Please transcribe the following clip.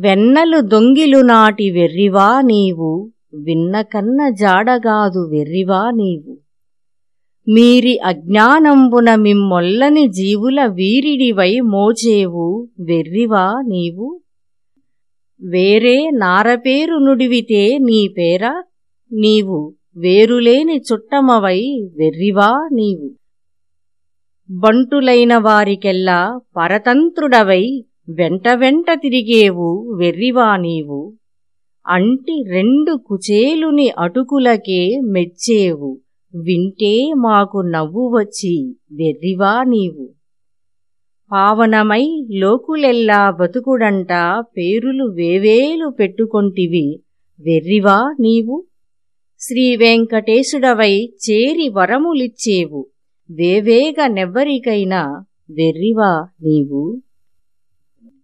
వెన్నలు దొంగిలు నాటి వెర్రివా నీవు విన్నకన్న జాడగాదు వెర్రివా నీవు. మీరి అజ్ఞానంబున మిమ్మొల్లని జీవుల వీరిడివై మోచేవు వెర్రివా నీవు. వేరే నారపేరు నుడివితే నీ పేర నీవు వేరులేని చుట్టమవై వెర్రివా నీవు. బంటులైన వారికెల్లా పరతంత్రుడవై వెంట వెంట తిరిగేవు వెర్రివా నీవు. అంటి రెండు కుచేలుని అటుకులకే మెచ్చేవు. వింటే మాకు నవ్వు వచ్చి వెర్రివా నీవు. పావనమై లోకులెల్లా బతుకుడంట పేరులు వేవేలు పెట్టుకొంటివి. వెర్రివా నీవు? శ్రీవెంకటేశుడవై చేరి వరములిచ్చేవు. వేవేగ నెవ్వరికైనా వెర్రివా నీవు?